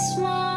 small.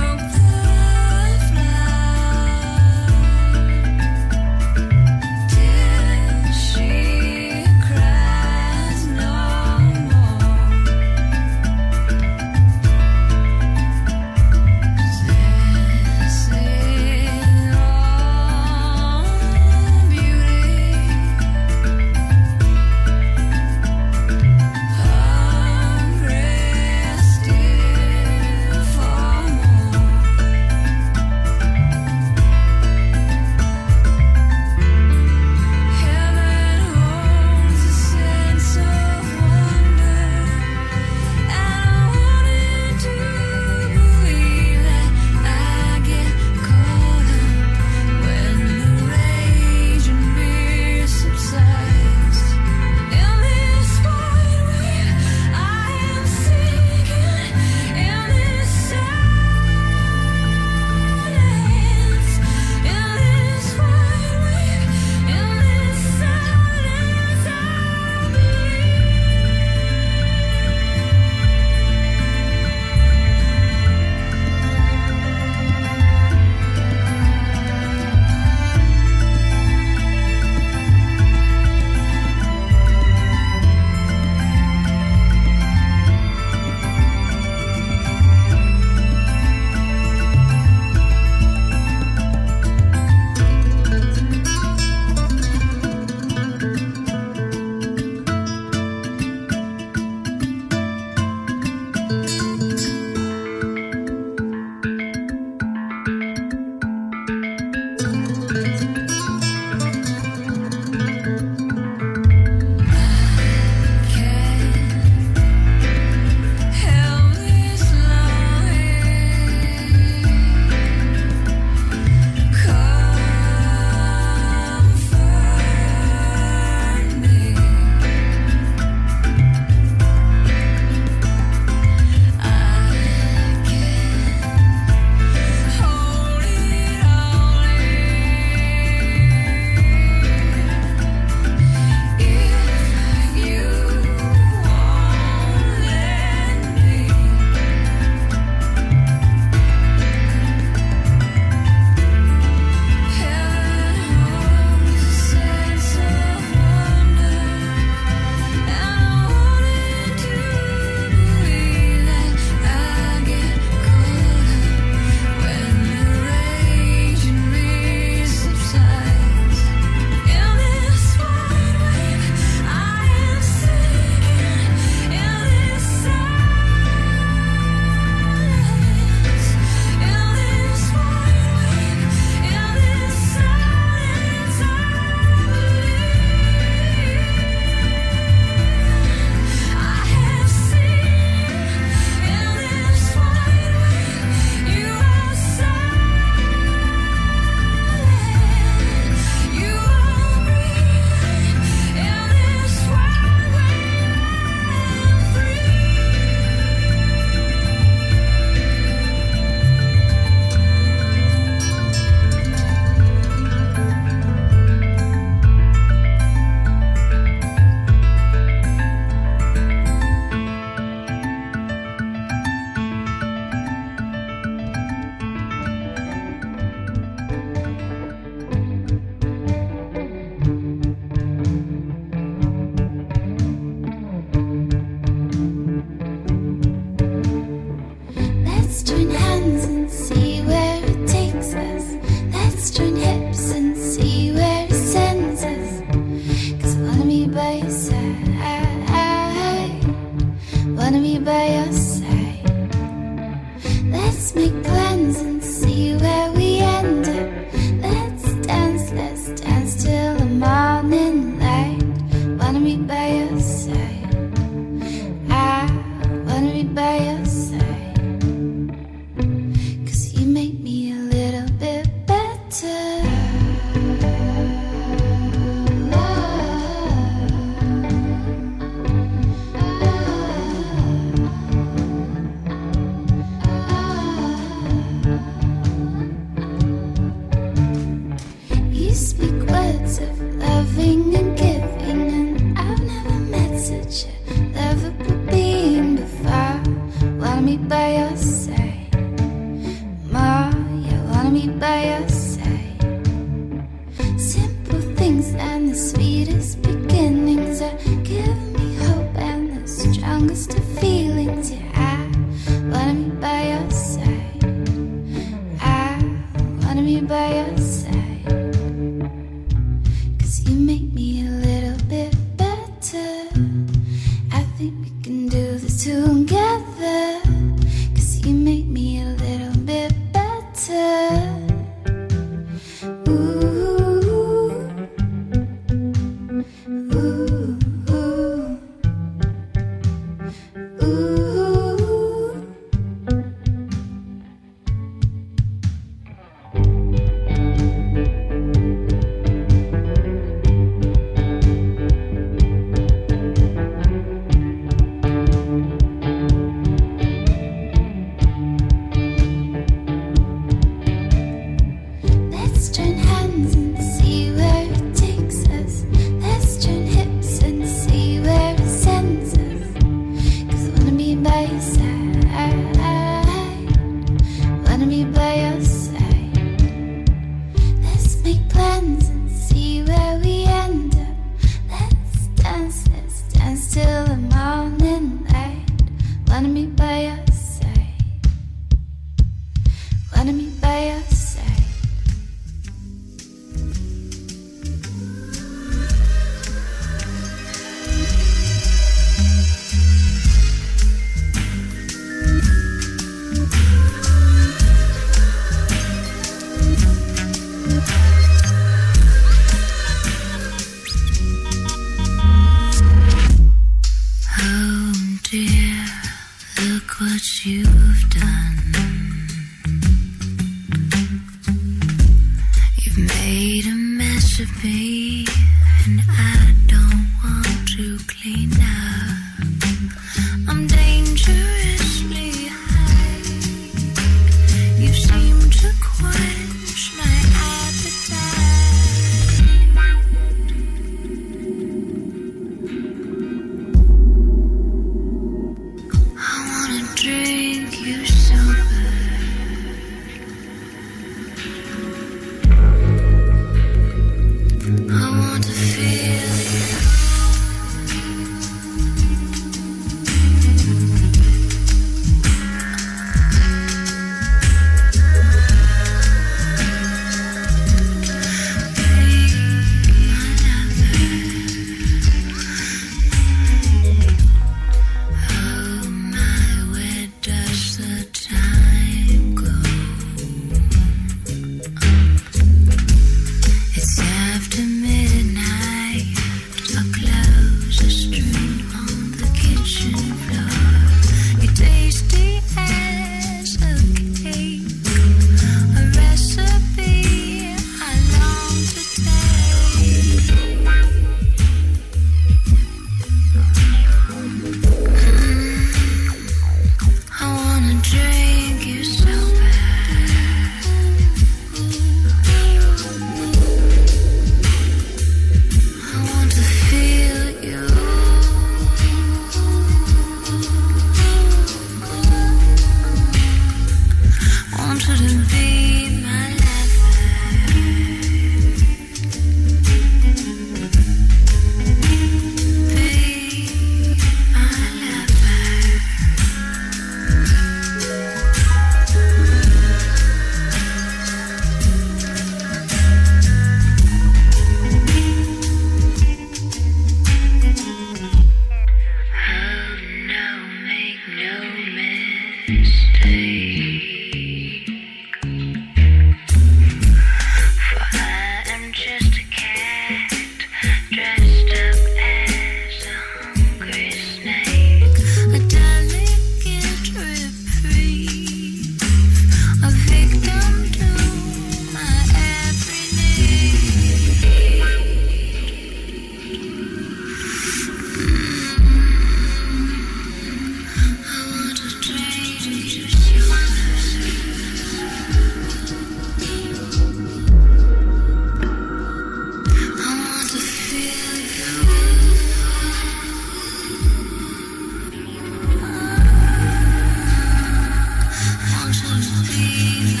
be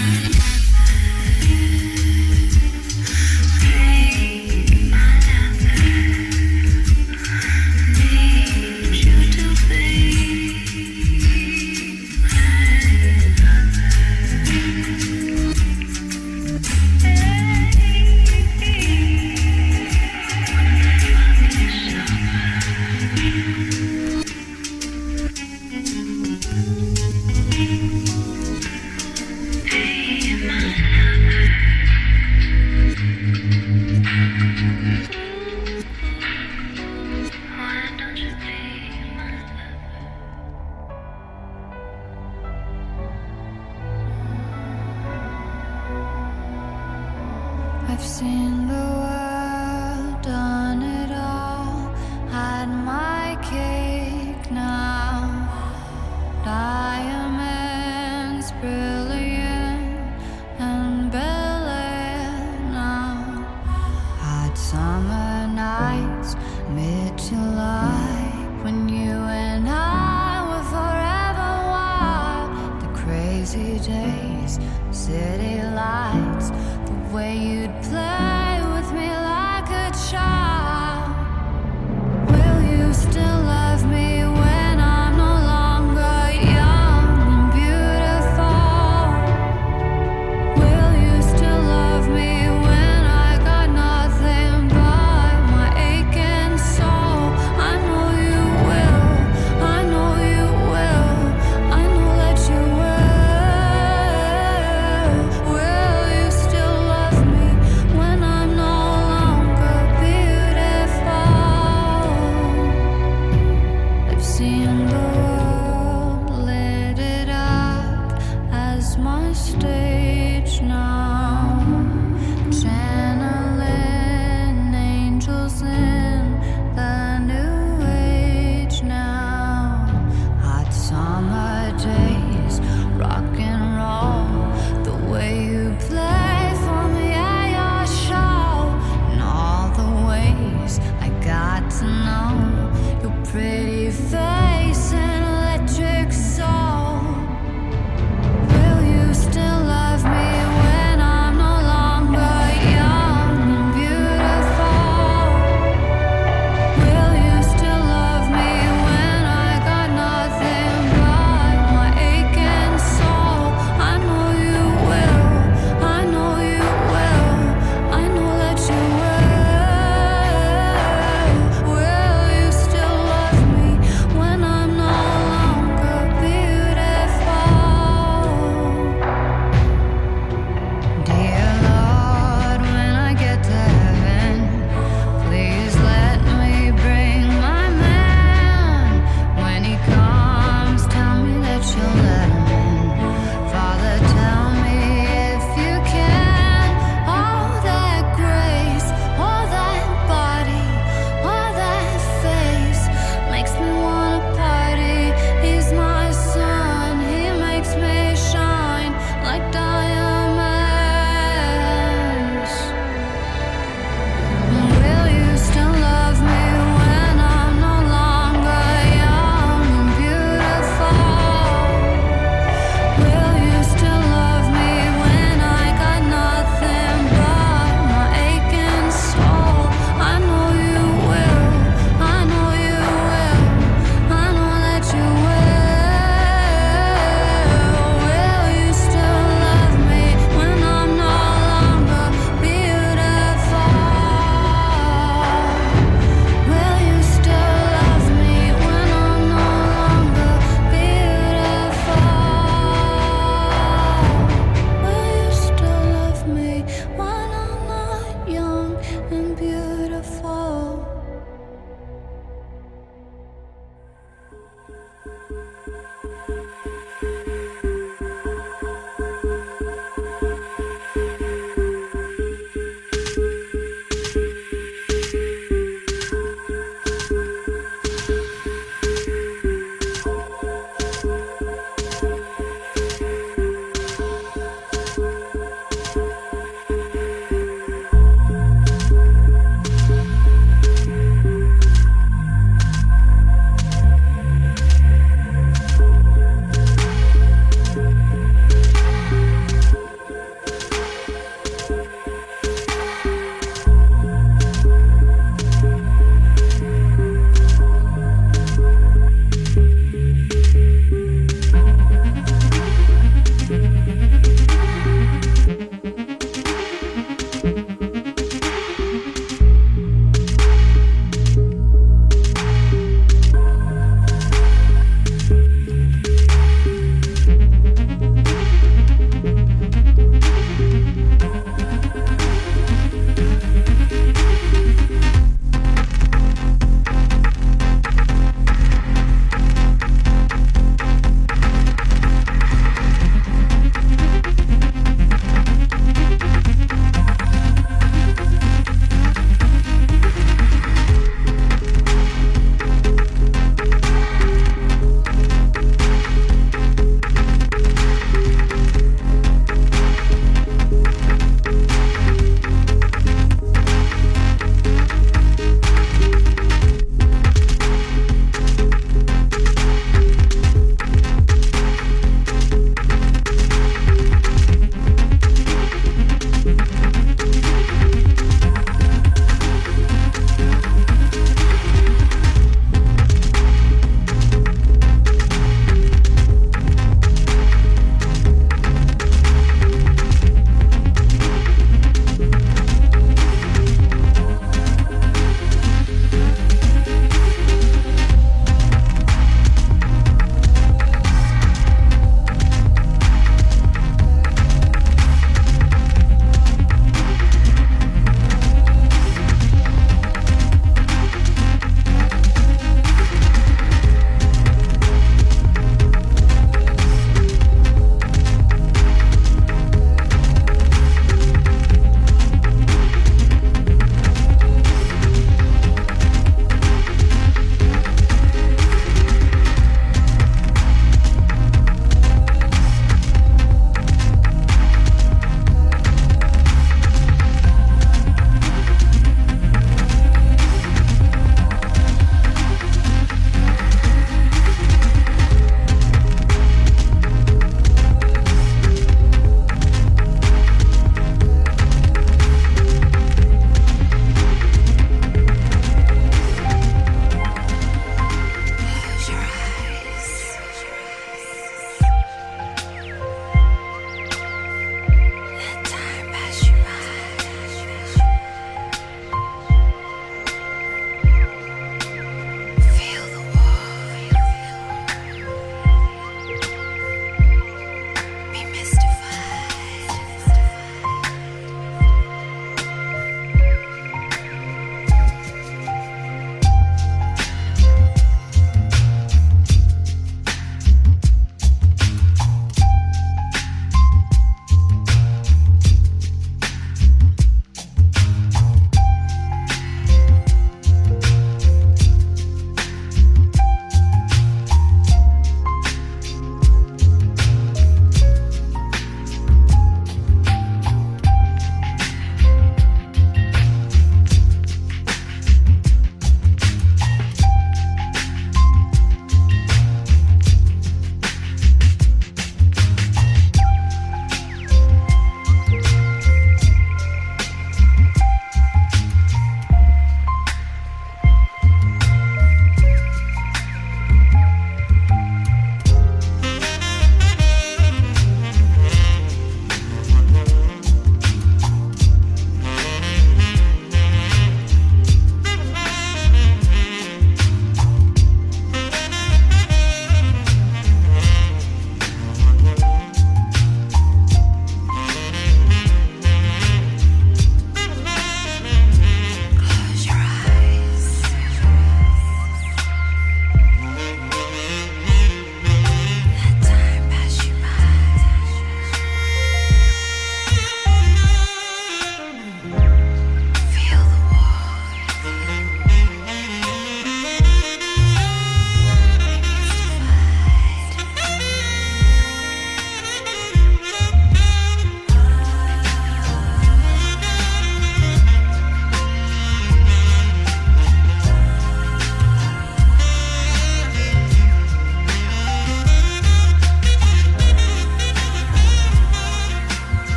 pretty fast